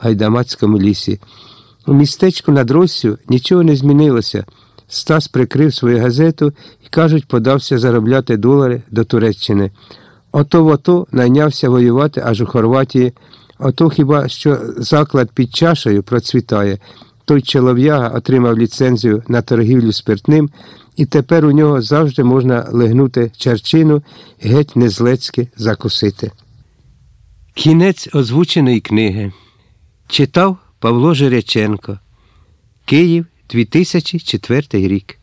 гайдамацькому лісі. У містечку над Россю нічого не змінилося. Стас прикрив свою газету і, кажуть, подався заробляти долари до Туреччини. Ото в найнявся воювати аж у Хорватії. Ото хіба що заклад під чашею процвітає. Той чолов'яга отримав ліцензію на торгівлю спиртним, і тепер у нього завжди можна легнути черчину і геть незлецьки закусити. Кінець озвученої книги читав Павло Жиряченко. Київ, 2004 рік.